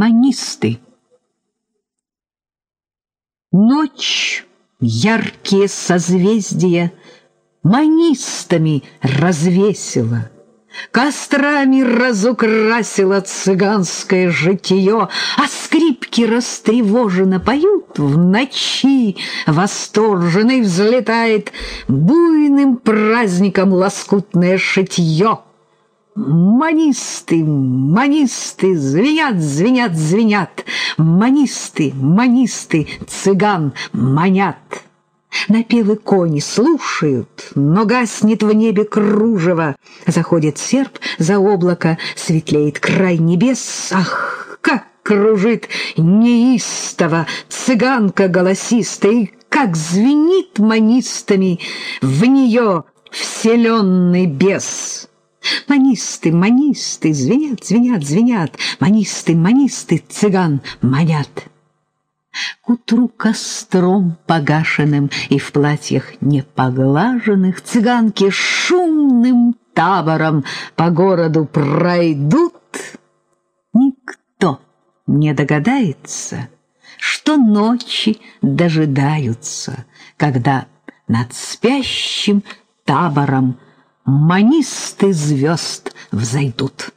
Манисты. Ночь, яркие созвездия Манистами развесила, Кострами разукрасила цыганское житие, А скрипки растревоженно поют в ночи, Восторженный взлетает буйным праздником лоскутное шитье. Манисты, манисты, звенят, звенят, звенят. Манисты, манисты, цыган манят. Напевы кони слушают, но гаснет в небе кружево. Заходит серп за облако, светлеет край небес. Ах, как кружит неистово цыганка голосистая, и как звенит манистами в нее вселенный бес. Манисты, манисты, звенят, звенят, звенят, манисты, манисты, цыган манят. К утру костром погашенным и в платьях непоглаженных цыганки шумным табором по городу пройдут. Никто не догадается, что ночи дожидаются, когда над спящим табором манисты звезд взойдут.